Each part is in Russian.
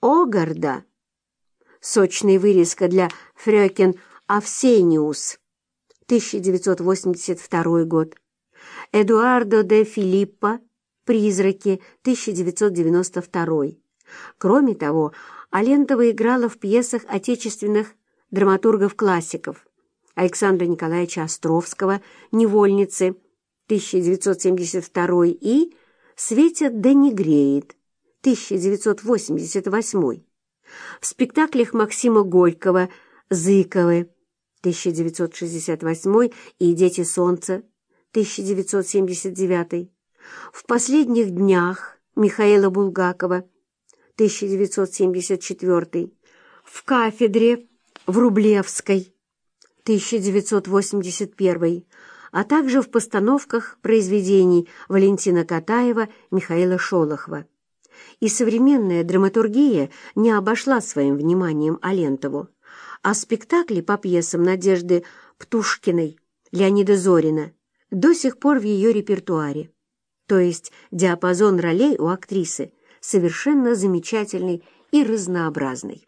Огарда. Сочная вырезка для Фрёкен Авсениус, 1982 год. Эдуардо де Филиппо «Призраки», 1992. Кроме того, Алентова играла в пьесах отечественных драматургов-классиков Александра Николаевича Островского «Невольницы», 1972 и «Светит да не греет», 1988. В спектаклях Максима Горького «Зыковы», 1968 и «Дети солнца», 1979. В последних днях Михаила Булгакова, 1974. В кафедре в Рублевской, 1981, а также в постановках произведений Валентина Катаева, Михаила Шолохова. И современная драматургия не обошла своим вниманием Алентову, а спектакли по пьесам Надежды Птушкиной, Леонида Зорина до сих пор в ее репертуаре. То есть диапазон ролей у актрисы совершенно замечательный и разнообразный.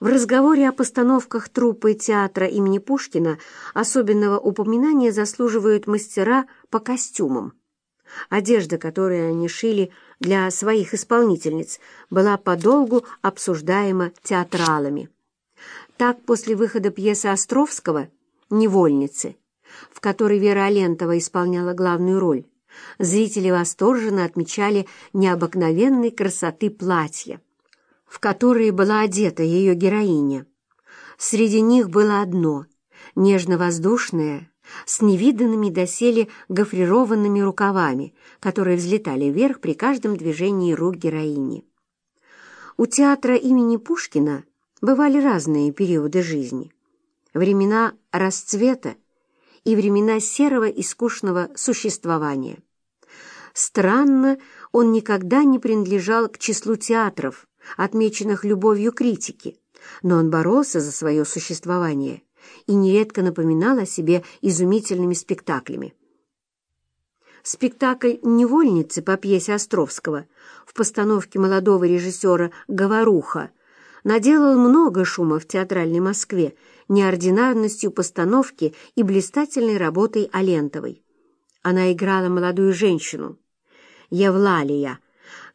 В разговоре о постановках труппы театра имени Пушкина особенного упоминания заслуживают мастера по костюмам. Одежда, которую они шили для своих исполнительниц, была подолгу обсуждаема театралами. Так, после выхода пьесы Островского «Невольницы», в которой Вера Алентова исполняла главную роль, зрители восторженно отмечали необыкновенной красоты платья, в которые была одета ее героиня. Среди них было одно — нежно-воздушное, с невиданными доселе гофрированными рукавами, которые взлетали вверх при каждом движении рук героини. У театра имени Пушкина бывали разные периоды жизни. Времена расцвета и времена серого и скучного существования. Странно, он никогда не принадлежал к числу театров, отмеченных любовью критики, но он боролся за свое существование и нередко напоминал о себе изумительными спектаклями. Спектакль «Невольницы» по пьесе Островского в постановке молодого режиссера Говоруха наделал много шума в театральной Москве неординарностью постановки и блистательной работой Алентовой. Она играла молодую женщину, Евлалия,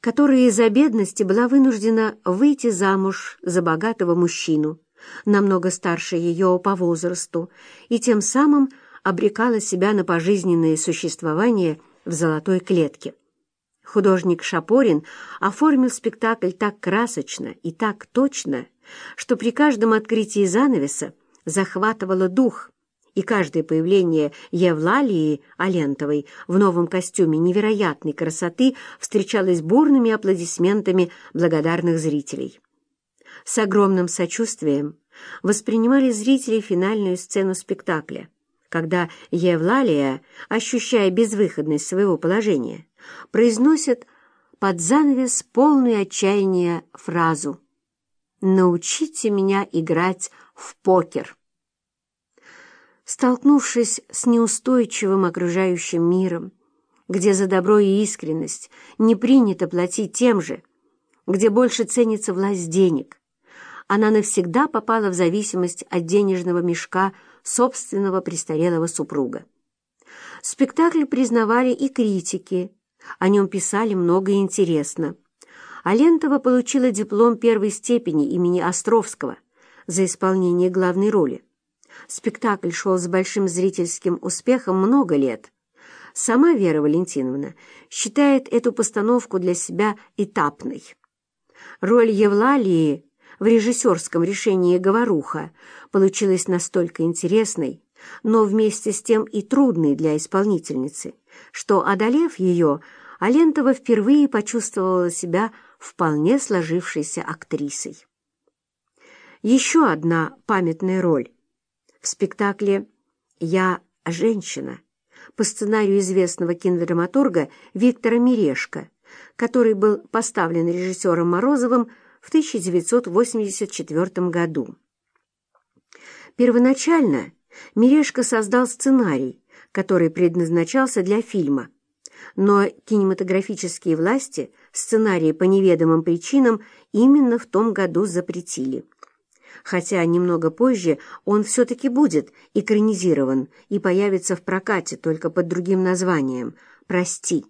которая из-за бедности была вынуждена выйти замуж за богатого мужчину, намного старше ее по возрасту, и тем самым обрекала себя на пожизненное существование в золотой клетке. Художник Шапорин оформил спектакль так красочно и так точно, что при каждом открытии занавеса захватывало дух, и каждое появление Евлалии Алентовой в новом костюме невероятной красоты встречалось бурными аплодисментами благодарных зрителей. С огромным сочувствием воспринимали зрители финальную сцену спектакля, когда Евлалия, ощущая безвыходность своего положения, произносит под занавес полную отчаяния фразу «Научите меня играть в покер». Столкнувшись с неустойчивым окружающим миром, где за добро и искренность не принято платить тем же, где больше ценится власть денег, она навсегда попала в зависимость от денежного мешка собственного престарелого супруга. Спектакль признавали и критики, о нем писали много интересно. Алентова получила диплом первой степени имени Островского за исполнение главной роли. Спектакль шел с большим зрительским успехом много лет. Сама Вера Валентиновна считает эту постановку для себя этапной. Роль Евлалии в режиссерском решении «Говоруха» получилась настолько интересной, но вместе с тем и трудной для исполнительницы, что, одолев ее, Алентова впервые почувствовала себя вполне сложившейся актрисой. Еще одна памятная роль в спектакле «Я женщина» по сценарию известного кинодраматурга Виктора Мирешко, который был поставлен режиссером Морозовым в 1984 году. Первоначально Мирешко создал сценарий, который предназначался для фильма, но кинематографические власти сценарий по неведомым причинам именно в том году запретили. Хотя немного позже он все-таки будет экранизирован и появится в прокате только под другим названием «Прости».